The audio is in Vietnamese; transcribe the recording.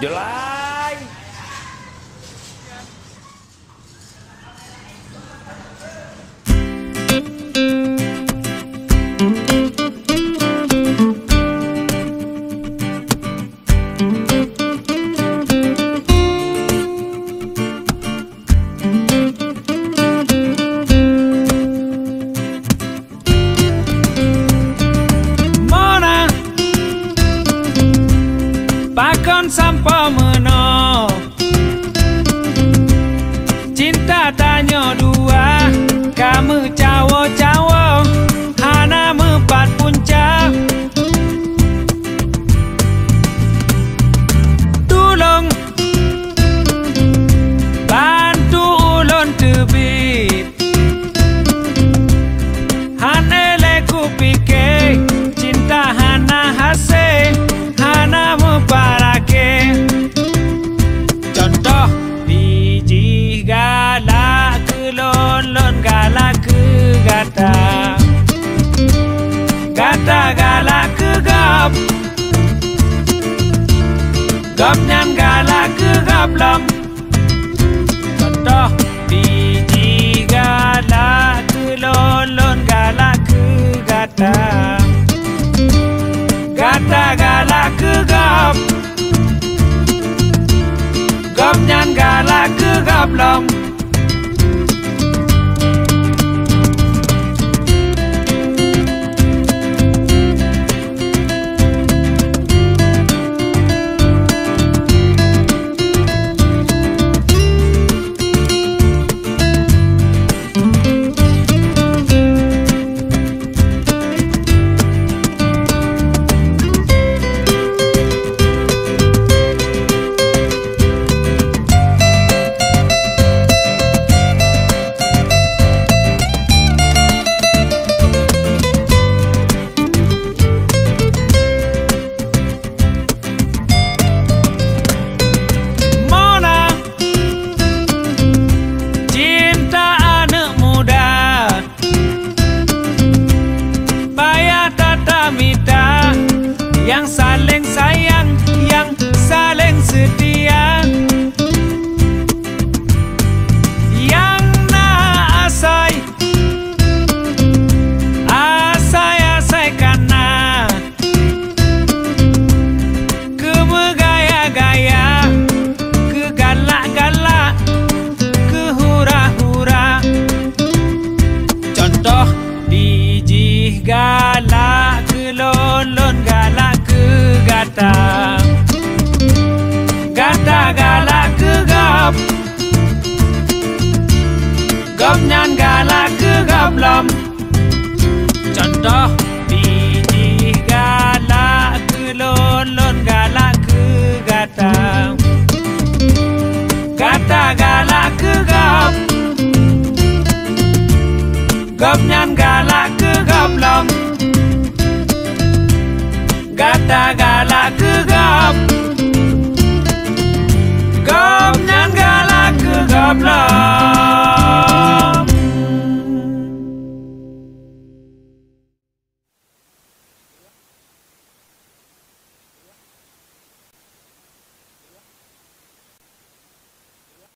July Pakon sampo meno non gala ku gata. Gata gala ku gap Gap nyan gala ku gap lam Contoh gala ku lon lon gala ku gata. Gata gala ku gap Gap nyan gala ku gap lam Yang saling sayang Yang saling setia gap nyan galak ke gà là cứ gà ta. Gà ta gà là cứ gata Gata nhan gà là cứ nyan lầm. Gà ta gà là cứ ke gấp nhan gà là cứ gấp lầm.